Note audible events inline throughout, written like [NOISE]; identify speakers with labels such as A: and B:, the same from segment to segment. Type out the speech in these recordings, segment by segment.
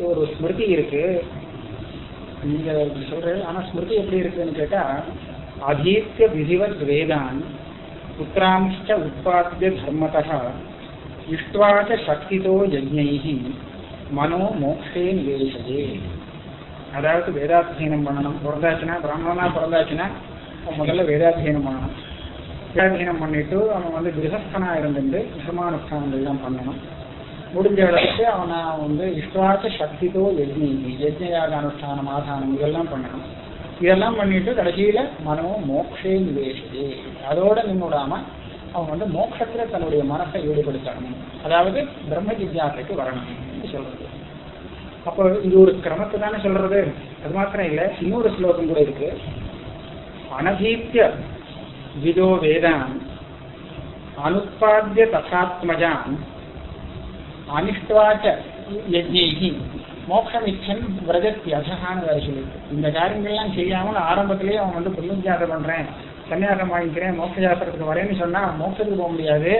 A: ஒரு ஸ்மிருதி இருக்கு. நீங்க சொல்றது ஆனா ஸ்மிருதி எப்படி இருக்குன்னு கேட்டா அதீத்திய விதிவத் வேதான் புத்திராம்ச்ச உற்பத்திய தர்மதா இஷ்டுவாச்ச சக்திதோ யஜ்ஞைஹி மனோ மோக்ஷே நிவேசதே அதாவது வேதாத்தியனம் பண்ணணும். பிறந்தாச்சுன்னா பிராமணனா பிறந்தாச்சுன்னா அவன் முதல்ல வேதாத்தியனம் பண்ணணும். வேதாத்தியனம் பண்ணிட்டு அவன் வந்து கிரகஸ்தனா இருந்துட்டு தர்மானுஷ்டானங்கள்லாம் பண்ணணும். முடிஞ்ச அளவுக்கு அவனை வந்து இஷ்டார்த்த சக்திதோ யஜ்னி யஜ்னயாக அனுஷ்டானம் ஆதானம் இதெல்லாம் பண்ணணும். இதெல்லாம் பண்ணிட்டு கடைசியில மனமும் மோக்ஷே நிவேசதே அதோட நின்னுடாம அவன் வந்து மோட்சத்துல தன்னுடைய மனசை ஈடுபடுத்தணும். அதாவது பிரம்ம ஜிஜாசைக்கு வரணும் சொல்றது. அப்போ இது ஒரு கிரமத்தை தானே சொல்றது. அது மாத்திரம் இல்லை இன்னொரு ஸ்லோகம் கூட இருக்கு. அனதீப்திய விதோ வேதான் அனுத்பாத்திய தசாத்மஜான் அனிஷ்டாச்ச யஜ்ஞைகி மோட்சமிச்சன் விரதத்தி அசகான்னு வேற சொல்லியிருக்கு இந்த காரியங்கள்லாம் செய்யாமல் ஆரம்பத்திலேயே அவன் வந்து பிரம்மஜாதம் பண்றேன். சன்னியாசம் வாங்கிக்கிறேன் மோட்ச சாஸ்திரத்துக்கு வரேன்னு சொன்னா மோட்சத்துக்கு போக முடியாது.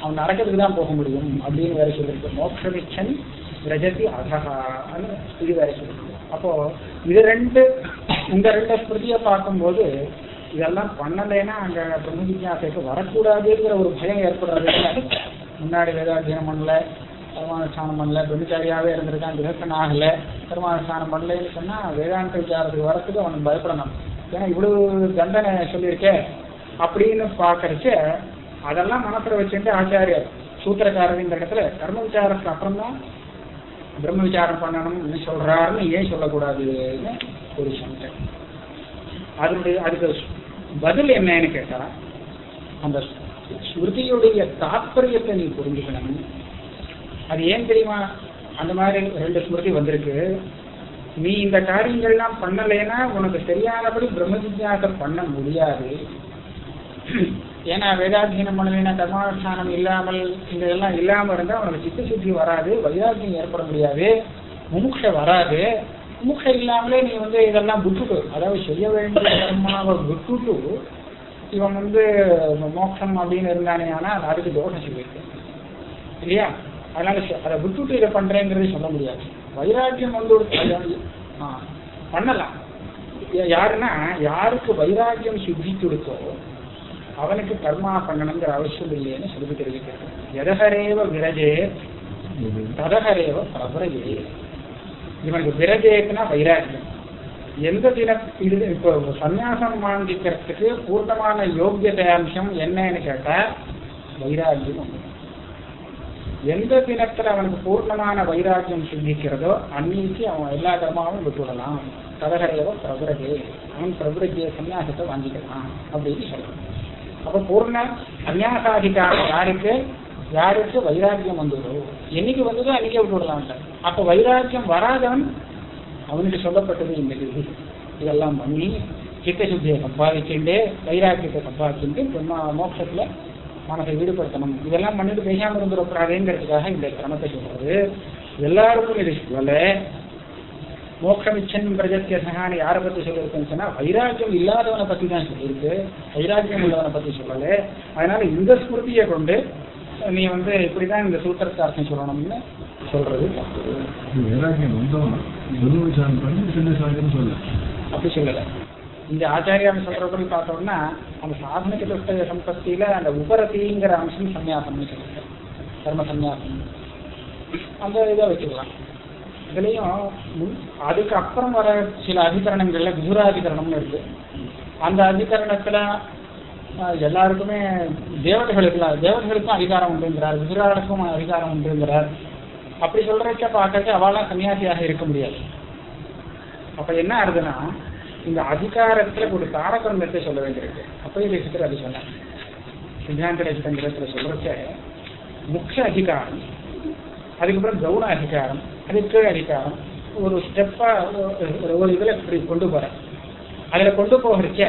A: அவன் நடக்கிறதுக்கு தான் போக முடியும் அப்படின்னு வேற சொல்லியிருக்கு மோட்சமிச்சன் விரஜதி அசகான்னு இது வேற சொல்லியிருக்கு அப்போ இது ரெண்டு இந்த ரெண்டு ஸ்மிருதியை பார்க்கும்போது இதெல்லாம் பண்ணலைன்னா அங்க பிரம்ம ஜிஜாசைக்கு வரக்கூடாதுங்கிற ஒரு பயம் ஏற்படுறது முன்னாடி வேதாத்தியனம் பண்ணல. கர்மானுஷ்டானம் பண்ணல பிரம்மச்சாரியாவே இருந்திருக்கான் கிரகஸ்தன் ஆகல கர்மானுஷ்டானம் பண்ணலன்னு சொன்னா வேதாந்த விசாரத்துக்கு வரத்துக்கு அவனுக்கு பயப்படணும். ஏன்னா இவ்வளவு தண்டனை சொல்லியிருக்கே. அப்படின்னு பார்க்கறச்ச அதெல்லாம் மனசுல வச்சுட்டு ஆச்சாரியர் சூத்திரக்காரர் இந்த இடத்துல கர்ம விசாரத்துக்கு அப்புறம் தான் பிரம்ம விசாரம் பண்ணணும்னு சொல்றாருன்னு ஏன் சொல்லக்கூடாதுன்னு ஒரு சங்கை அதனுடைய அதுக்கு பதில் என்னன்னு கேட்டா அந்த ஸ்மிருதியுடைய தாற்பயத்தை நீ புரிஞ்சுக்கணும். அது ஏன் தெரியுமா? அந்த மாதிரி ரெண்டு ஸ்மிருதி வந்திருக்கு. நீ இந்த காரியங்கள்லாம் பண்ணலைன்னா உனக்கு சரியானபடி பிரம்ம ஜிஜாசம் பண்ண முடியாது. ஏன்னா வேதாத்தியனம் பண்ணலைன்னா கர்மானுஷ்டானம் இல்லாமல் இந்த இதெல்லாம் இல்லாமல் இருந்தால் உனக்கு சித்த சுத்தி வராது வைராக்கியம் ஏற்பட முடியாது முமுட்ச வராது. முமுட்ச இல்லாமலே நீ வந்து இதெல்லாம் விட்டுட்டு அதாவது செய்ய வேண்டிய கர்மாவை விட்டுட்டு இவன் வந்து மோட்சம் அப்படின்னு இருந்தானே ஆனால் அதுக்கு தோஷம் சொல்லியிருக்கு இல்லையா? அதனால அதை விட்டுட்டு இதை பண்றேங்கிறது சொல்ல முடியாது. வைராக்கியம் வந்து ஒரு ஆ, பண்ணலாம். யாருன்னா யாருக்கு வைராக்கியம் சுத்தி கொடுத்தோ அவனுக்கு கர்மா பண்ணணுங்கிற அவசியம் இல்லைன்னு சொல்லி தெரிவிக்கிறது. எதகரேவ விரஜே ததகரேவ பிரபரையே இவனுக்கு விரஜேக்குன்னா வைராக்கியம். எந்த தின இது இப்போ சந்நியாசம் வாங்கிக்கிறதுக்கு பூர்ணமான யோகியதை அம்சம் என்னன்னு கேட்டா வைராக்கியம். ஒண்ணு. எந்த தினத்துல அவனுக்கு பூர்ணமான வைராக்கியம் சிந்திக்கிறதோ அன்னைக்கு அவன் எல்லா தர்மாவும் விட்டுவிடலாம் ததகரையவோ பிரபுரகே அவன் பிரபுரகிய சன்னியாசத்தை வாங்கிக்கலாம் அப்படின்னு சொல்றான். அப்ப பூர்ண சன்னியாசாதிக்கான யாருக்கு? யாருக்கு வைராக்கியம் வந்ததோ? என்னைக்கு வந்ததோ அன்னைக்கே விட்டுவிடலாம் அப்ப வைராக்கியம் வராதவன் அவனுக்கு சொல்லப்பட்டது இந்த இதெல்லாம் பண்ணி சித்தசுத்தியை சம்பாதிச்சுட்டு வைராக்கியத்தை சம்பாதிச்சுட்டு பிரம்மா மோட்சத்துல மனசை ஈடுபடுத்தணும் இதெல்லாம் பண்ணிட்டு பேசாம இருந்துடக்கூடாதுங்கிறதுக்காக இந்த கிரமத்தை சொல்றது. எல்லாருக்கும் இது சொல்லல மோட்சமிச்சன் பிரஜத்திய சகான்னு யாரை பத்தி சொல்லியிருக்குன்னு சொன்னா வைராக்கியம் இல்லாதவனை பத்தி தான் சொல்லியிருக்கு. வைராக்கியம் உள்ளவனை பத்தி சொல்லல. அதனால இந்த ஸ்மிருதியை கொண்டு நீ வந்து இப்படிதான் இந்த சூத்திரத்தை அர்த்தம் சொல்லணும்னு சொல்றது.
B: வைராக்கியம் வந்தவன்
A: அப்படி சொல்லல. இந்த ஆச்சாரியான்னு சொல்றபடி பார்த்தோம்னா அந்த சாதன சதுஷ்ட சம்பத்தியில அந்த உபரதிங்கிற அம்சம் சன்னியாசம்னு சொல்லுவாங்க கர்ம சன்னியாசம் அந்த இதை வச்சுக்கலாம். இதுலயும் முன்- அதுக்கு அப்புறம் வர சில அதிகரணங்கள்ல விதுராதிகரணம்னு இருக்கு. அந்த அதிகரணத்துல எல்லாருக்குமே தேவதைகளுக்கு தேவதைகளுக்கும் அதிகாரம் உண்டுங்கிறார் விதுராளுக்கும் அதிகாரம் உண்டுங்கிறார். அப்படி சொல்றச்ச பார்க்கறதுக்கு அவெல்லாம் சன்னியாசியாக இருக்க முடியாது. அப்ப என்ன ஆகுதுன்னா இந்த அதிகாரத்துல ஒரு தாரதமியத்தை சொல்ல வேண்டியிருக்கு. அப்பயே பேசிட்டு அது சொன்னேன் சித்தாந்த ரசிதங்கிரத்துல சொல்றச்ச முக்கிய அதிகாரம் அதுக்கப்புறம் கவுன அதிகாரம் அதுக்கு கீழ் அதிகாரம். ஒரு ஸ்டெப்பா ஒரு இதுல இப்படி கொண்டு போறேன் அதுல கொண்டு போகிறச்ச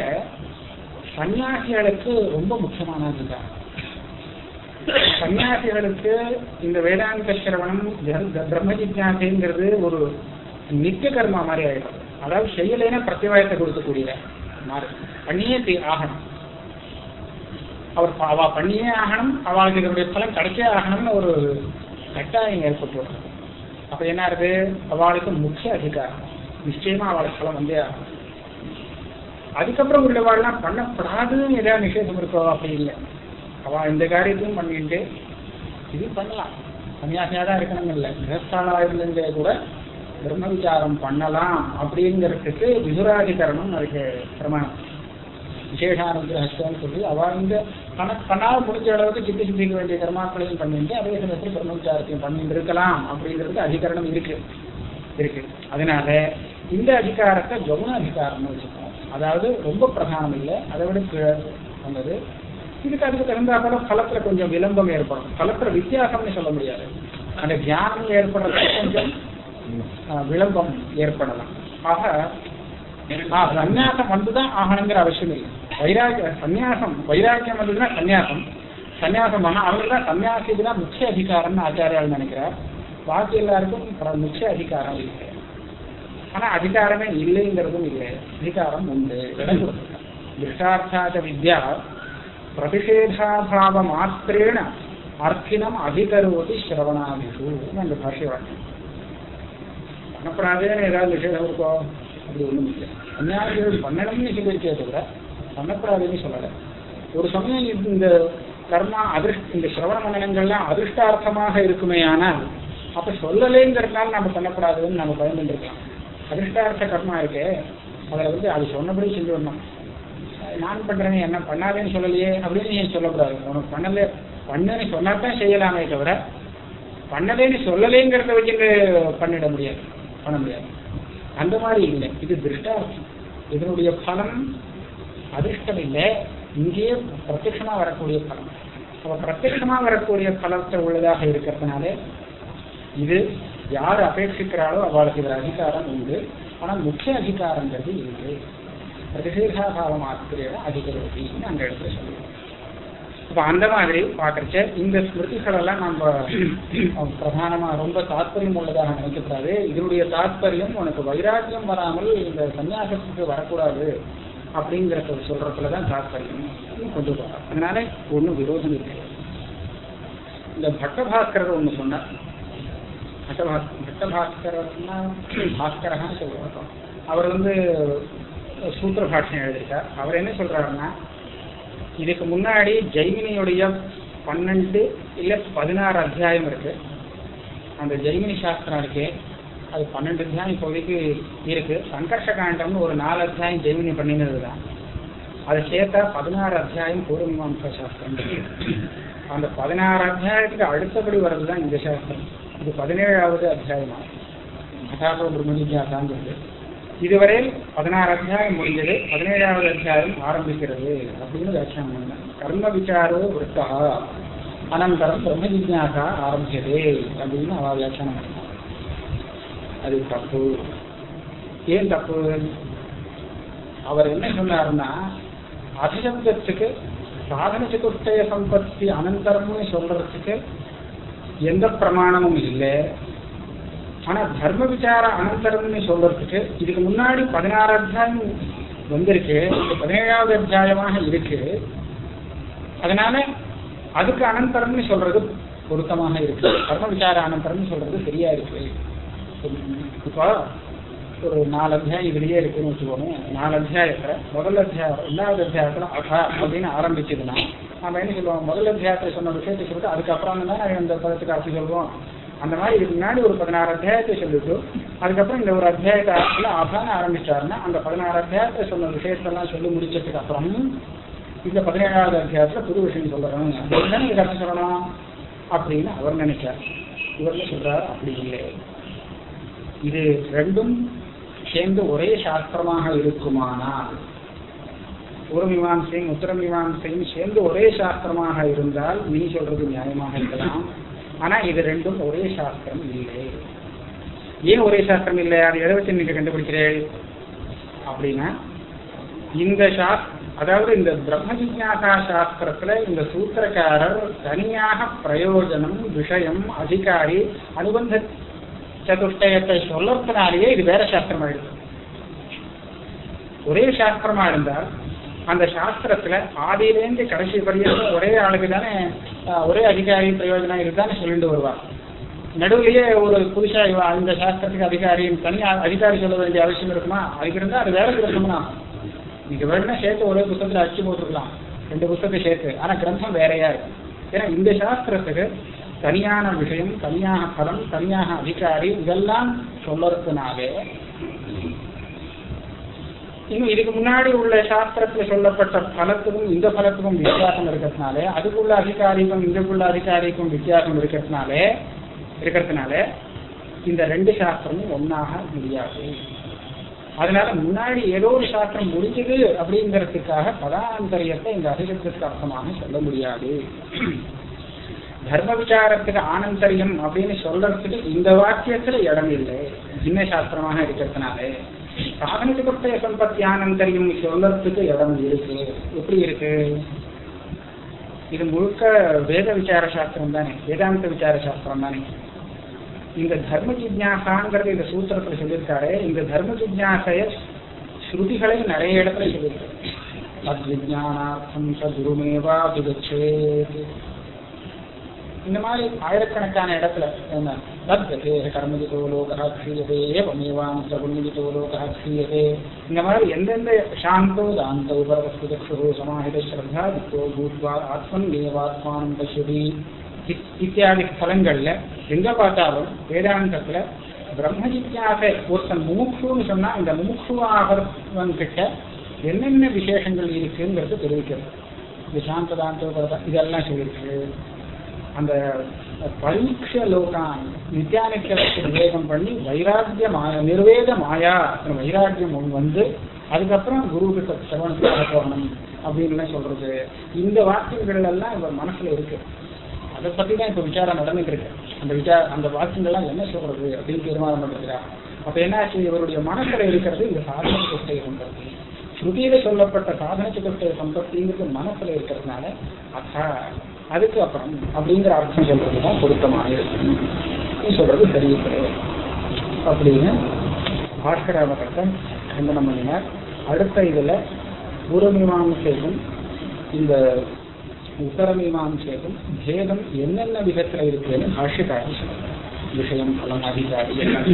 A: சன்னியாசிகளுக்கு ரொம்ப முக்கியமான அதிகாரம் சன்னியாசிகளுக்கு இந்த வேதாந்த சிரவணம் பிரம்ம ஜிஜாசைங்கிறது ஒரு நித்திய கர்மா மாதிரி ஆயிடும். அதாவது செய்யலைன்னா பிரத்திவாயத்தை கொடுக்கக்கூடிய மாறு. பண்ணியே தீ- ஆகணும். அவர் அவ பண்ணியே ஆகணும் அவளுக்கு இதனுடைய பலன் கிடைச்சே ஆகணும்னு ஒரு கட்டாயம் ஏற்பட்டு அப்ப என்ன இருக்கு அவளுக்கு முக்கிய அதிகாரம். நிச்சயமா அவளுக்கு பலம் வந்தே ஆகும் அதுக்கப்புறம் உள்ளவாள்லாம் பண்ணப்படாதுன்னு ஏதாவது நிஷேதம் இருக்கோ அப்படி இல்லை. அவள் இந்த காரியத்தையும் பண்ணிட்டு இது பண்ணலாம். சன்னியாசியாக தான் இருக்கணும் இல்லை. கிரகஸ்தாலா இருந்தே கூட பிரம்ம விசாரம் பண்ணலாம் அப்படிங்கிறதுக்கு விதுராதிகரணம் அதுக்கு பிரமாணம். விசேஷானுகிரகஸ்தன்னு சொல்லி அவர் இந்த தனக்கு பண்ணால் முடிஞ்ச அளவுக்கு சித்தி சித்திக்க வேண்டிய கர்மாக்களையும் பண்ணிட்டு அதே சமயத்தில் பிரம்ம விசாரத்தையும் பண்ணிட்டு இருக்கலாம் அப்படிங்கிறதுக்கு அதிகரணம் இருக்கு. இருக்கு. அதனால இந்த அதிகாரத்தை கவுன அதிகாரம்னு வச்சுக்கோம் அதாவது ரொம்ப பிரதானம் இல்லை. அதை விட வந்தது. இதுக்கு அதுக்கு தகுந்தா போல பலத்துல கொஞ்சம் விளம்பம் ஏற்படும். பலத்துல வித்தியாசம்னு சொல்ல முடியாது. அந்த தியானம் ஏற்படுறது கொஞ்சம் விளம்பம் ஏற்படலாம். ஆக ஆஹ், சந்நியாசம் வந்துதான் ஆகணுங்கிற அவசியம் இல்லை. வைராக்கிய சந்நியாசம் வைராக்கியம் வந்ததுன்னா சந்நியாசம். சன்னியாசம் பண்ணா அவங்களுக்கு தான் சன்னியாசிக்கு தான் முக்கிய அதிகாரம்னு ஆச்சாரியால் நினைக்கிறார். பாக்கி எல்லாருக்கும் முக்கிய அதிகாரம் இருக்கு. ஆனா அதிகாரமே இல்லைங்கிறதும் இல்லை. அதிகாரம் உண்டு. திருஷ்டார்த்தாச்ச வித்யா பிரதிஷேதாபாவ மாத்திரேன அர்த்தினம் அதிகரோதி சிரவணாதிஷு அந்த பாஷை வாக்கியம். அப்புறம் அதே ஏதாவது விஷயம் இருக்கும் அப்படி ஒண்ணும் இல்லை. அந்நியாயங்கள் பண்ணணும்னு சொல்லியிருக்கே தவிர பண்ணக்கூடாதுன்னு சொல்லலை. ஒரு சமயம் இது இந்த கர்மா அதிர்ஷ் இந்த சிரவண மண்டலங்கள்லாம் அதிர்ஷ்டார்த்தமாக இருக்குமே ஆனால் அப்ப சொல்லலேங்கிறதுனால நம்ம பண்ணக்கூடாதுன்னு நம்ம பயந்துட்டு இருக்கலாம் அதிர்ஷ்டார்த்த கர்மா இருக்கே அதில் வந்து அது சொன்னபடி செஞ்சு வரணும். நான் பண்றேன் என்ன பண்ணாதேன்னு சொல்லலையே அப்படின்னு நீ சொல்லக்கூடாது. உனக்கு பண்ணல பண்ணுன்னு சொன்னாதான் செய்யலாமே தவிர பண்ணலேன்னு சொல்லலேங்கிறத வச்சுட்டு பண்ணிட முடியாது. பண்ண முடியாது. அந்த மாதிரி இல்லை. இது திருஷ்டார்த்தம். இதனுடைய பலன் அதிர்ஷ்டம் இல்லை இங்கேயே பிரத்யட்சமாக வரக்கூடிய பலம் அப்போ பிரத்யட்சமாக வரக்கூடிய பலத்தை உள்ளதாக இருக்கிறதுனால இது யார் அபேட்சிக்கிறாளோ அவளுக்கு இதில் அதிகாரம் உண்டு. ஆனால் முக்கிய அதிகாரங்கிறது இல்லை பிரதிஷேகாபாவம் ஆசிரியர் அதிகரோதின்னு அந்த இடத்துல சொல்லுவோம் இப்ப அந்த மாதிரி பார்க்குறச்ச இந்த ஸ்மிருதிகளெல்லாம் நம்ம பிரதானமாக [CLEARS THROAT] பிரதானமா ரொம்ப தாத்பரியம் உள்ளதாக நினைக்கக்கூடாது. இதனுடைய தாத்பரியம் உனக்கு வைராக்கியம் வராமல் இந்த சன்னியாசத்துக்கு வரக்கூடாது அப்படிங்கிறத சொல்றதுலதான் தாத்பரியம். கொண்டு போகிறார் அதனால ஒண்ணும் விரோதம் இருக்கு இந்த பட்டபாஸ்கரர் ஒண்ணு சொன்னார் பட்டபாஸ் பட்டபாஸ்கரர்னா [CLEARS THROAT] பாஸ்கரகான்னு சொல்லுவோம் அவர் வந்து சூத்திர பாஷ்யம் எழுதியிருக்கார். அவர் என்ன சொல்றாருன்னா இதுக்கு முன்னாடி ஜெய்மினியுடைய பன்னெண்டு இல்ல பதினாறு அத்தியாயம் இருக்கு. அந்த ஜெய்மினி சாஸ்திரம் இருக்கு அது பன்னெண்டு அத்தியாயம் இப்போதைக்கு இருக்கு. சங்கர்ஷ காண்டம்னு ஒரு நாலு அத்தியாயம் ஜெய்மினி பண்ணினது தான் அதை சேர்த்தா பதினாறு அத்தியாயம் பூர்வமீமாம்சா சாஸ்திரம் அந்த பதினாறு அத்தியாயத்துக்கு அடுத்தபடி வர்றதுதான் இந்த சாஸ்திரம். இது பதினேழாவது அத்தியாயமா? மகாசோ பிரம்மஜிஜாசாங்கிறது இதுவரையில் பதினாறு அத்தியாயம் முடிஞ்சது பதினேழாவது அத்தியாயம் ஆரம்பிக்கிறது. அப்படின்னு வியாக்கியானம் பண்ணேன் கர்ம விசாரோ விருத்தா. அனந்தரம் பிரம்ம ஜிஜாசா ஆரம்பிச்சது அப்படின்னு அவ வியாக்கியானம் பண்ணான் அது தப்பு. ஏன் தப்பு? அவர் என்ன சொன்னாருன்னா அதிசப்தத்துக்கு சாதன சதுஷ்டய சம்பத்தி அனந்தரம்னு சொல்றதுக்கு எந்த பிரமாணமும் இல்லை. ஆனா தர்ம விசார அனந்தரம்னு சொல்றதுக்கு இதுக்கு முன்னாடி பதினாறு அத்தியாயம் வந்திருக்கு பதினேழாவது அத்தியாயமாக இருக்கு. அதனால அதுக்கு அனந்தரம்னு சொல்றது பொருத்தமாக இருக்கு. தர்ம விசார அனந்தரம்னு சொல்றது சரியா இருக்கு. இப்போ ஒரு நாலு அத்தியாயம் இதுலயே இருக்குன்னு வச்சுக்கோங்க நாலு அத்தியாயத்துல முதல் அத்தியாயம் ரெண்டாவது அத்தியாயத்துல அகா அப்படின்னு ஆரம்பிச்சதுன்னா நம்ம என்ன சொல்லுவோம்? முதல் அத்தியாயத்தை சொன்ன விஷயத்தை சொல்லிட்டு அதுக்கப்புறம் தான் அந்த பதத்துக்கு அர்த்தம் சொல்லுவோம். அந்த மாதிரி இதுக்கு முன்னாடி ஒரு பதினாறு அத்தியாயத்தை சொல்லிட்டு அதுக்கப்புறம் இந்த ஒரு அத்தியாயத்தை அபான ஆரம்பிச்சாருன்னா அந்த பதினாறு அத்தியாயத்தை சொன்ன விஷயத்தெல்லாம் சொல்லி முடிச்சதுக்கு அப்புறம் இந்த பதினேழாவது அத்தியாயத்தில் புது விஷயம் சொல்றோம் அப்படின்னு இதுக்கு சொல்லணும் அப்படின்னு அவர் நினைச்சார். இவர் என்ன சொல்றாரு அப்படி இல்லை. இது ரெண்டும் சேர்ந்து ஒரே சாஸ்திரமாக இருக்குமானால் ஒரு மீமாம்சையும் உத்தர மீமாம்சையும் சேர்ந்து ஒரே சாஸ்திரமாக இருந்தால் நீ சொல்றது நியாயமாக இருக்கலாம். ஆனா இது ரெண்டும் ஒரே சாஸ்திரம் இல்லை. ஏன் ஒரே சாஸ்திரம் இல்லை? அது எதை வச்சு நீங்க கண்டுபிடிக்கிறேன் அப்படின்னா இந்த சாஸ் அதாவது இந்த பிரம்ம ஜிஜாசா சாஸ்திரத்துல இந்த சூத்திரக்காரர் தனியாக பிரயோஜனம் விஷயம் அதிகாரி அனுபந்த சதுஷ்டயத்தை சொல்லறதுனாலேயே இது வேற சாஸ்திரமா இருக்கு. ஒரே சாஸ்திரமா இருந்தால் அந்த சாஸ்திரத்துல ஆதியிலேருந்து கடைசி பரியந்தம் ஒரே ஆளுக்கு தானே ஒரே அதிகாரி பிரயோஜனம் இருக்கான்னு சொல்லிட்டு வருவார். நடுவுலயே ஒரு புதுசா அந்த சாஸ்திரத்துக்கு அதிகாரி தனியா அதிகாரி சொல்ல வேண்டிய அவசியம் இருக்குமா? அதுக்கு இருந்தா அது வேலைக்கு இருக்கணும்னா நீங்க வேணும்னா சேர்த்து ஒரே புத்தகத்துல அச்சு போட்டுருக்கலாம். ரெண்டு புத்தகத்தை சேர்த்து. ஆனா கிரந்தம் வேறையா இருக்கும் ஏன்னா இந்த சாஸ்திரத்துக்கு தனியான விஷயம் தனியாக பலம் தனியாக அதிகாரி இதெல்லாம் சொல்லறதுனாலே இன்னும் இதுக்கு முன்னாடி உள்ள சாஸ்திரத்துல சொல்லப்பட்ட பலத்துக்கும் இந்த பலத்துக்கும் வித்தியாசம் இருக்கிறதுனால அதுக்குள்ள அதிகாரிக்கும் இதுக்குள்ள அதிகாரிக்கும் வித்தியாசம் இருக்கிறதுனாலே இருக்கிறதுனால இந்த ரெண்டு சாஸ்திரமும் ஒன்னாக முடியாது. அதனால முன்னாடி ஏதோ ஒரு சாஸ்திரம் முடிஞ்சது அப்படிங்கிறதுக்காக பதாந்தரியத்தை இந்த அதிகத்துக்கு அர்த்தமாக சொல்ல முடியாது. தர்ம விசாரத்துக்கு ஆனந்தரியம் அப்படின்னு சொல்றதுக்கு இந்த வாக்கியத்துல இடம் இல்லை. சின்ன சாஸ்திரமாக இருக்கிறதுனால. சாதனத்துக்குடைய சம்பத்தி தெரியும். சொல்றதுக்கு இடம் இருக்கு. எப்படி இருக்கு? இது முழுக்க வேத விசார சாஸ்திரம் தானே. வேதாந்த விசார சாஸ்திரம் தானே. இந்த தர்ம ஜிஜாசாங்கிறது இந்த சூத்திரத்துல சொல்லியிருக்காரு. இந்த தர்ம ஜிஜாசைய ஸ்ருதிகளை நிறைய இடத்துல சொல்லியிருக்காரு. தத்விஜானார்த்தம் சதுருமேவா இந்த மாதிரி ஆயிரக்கணக்கான இடத்துல என்ன? தத்கதே கர்மஜிதோ லோகா கிரியதே ஏவமேவாம் சகுண்யஜிதோ லோகா கிரியதே இந்த மாதிரி எந்தெந்த சாந்தோ தாந்தோ பரவஸ்து சக்ஷு சமாஹித ஸ்ரத்தா வித்தோ பூத்வா ஆத்மன் ஏவாத்மானம் பசுதி இத்தியாதி ஸ்தலங்களில் எங்கே பார்த்தாலும் வேதாந்தத்தில் பிரம்ம ஜிஜ்ஞாசை ஒருத்தன் முமுக்ஷுன்னு சொன்னால் இந்த முமுட்சுவாகிறவன் கிட்ட என்னென்ன விசேஷங்கள் இருக்குங்கிறது தெரிவிக்கிறது. இந்த சாந்ததாந்தோ இதெல்லாம் சொல்லியிருக்கு அந்த பரீட்ச லோகான் நித்யானிக்கிறதுக்கு விவேகம் பண்ணி வைராக்கிய மாயா நிர்வேத மாயா வைராக்கியம் வந்து அதுக்கப்புறம் குரு கிட்ட சிரவணத்துக்காக போகணும் அப்படின்னு சொல்றது. இந்த வாக்கியங்கள் எல்லாம் இவர் மனசுல இருக்கு. அதை பத்தி தான் இப்ப விசாரம் நடந்துட்டு இருக்கு. அந்த விசா அந்த வாக்கியங்கள்லாம் என்ன சொல்றது அப்படின்னு தீர்மானம் பண்ணிருக்கிறார் அப்ப என்னாச்சு? இவருடைய மனசுல இருக்கிறது இந்த சாதன சுஷ்டைய சம்பத்தி ஸ்ருதியில சொல்லப்பட்ட சாதன சுஷ்டைய சம்பத்திங்கிறது மனசுல இருக்கிறதுனால அக்கா அதுக்கு அப்புறம் அப்படிங்கிற அர்த்தம் சொல்றதுதான் பொருத்தமாக நீ சொல்றது சரியில்லை அப்படின்னு பாஸ்கராமகத்தை கண்டனம் பண்ணினார் அடுத்த இதுல பூர்வமீமாம்சைக்கும் இந்த உத்தரமீமாம்சைக்கும் பேதம் என்னென்ன விதத்துல இருக்குன்னு பாஷ்யக்காரன் சொல்றார் விஷயம் பலம் அதிகாரி எல்லாம்